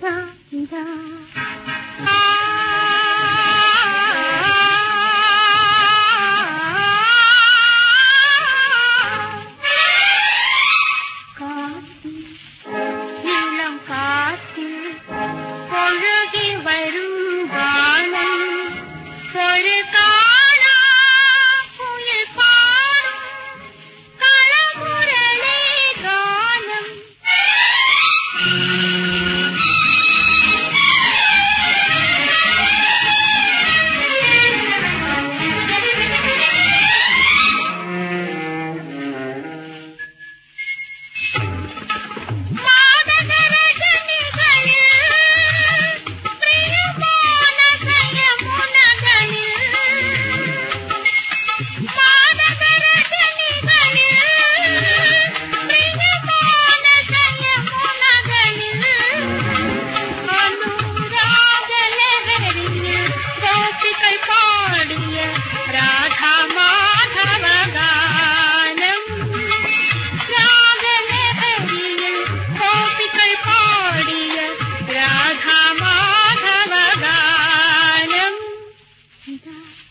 da da da.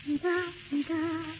你哒，你哒。